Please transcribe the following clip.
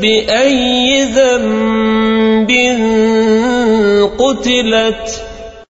بأي ذنب قتلت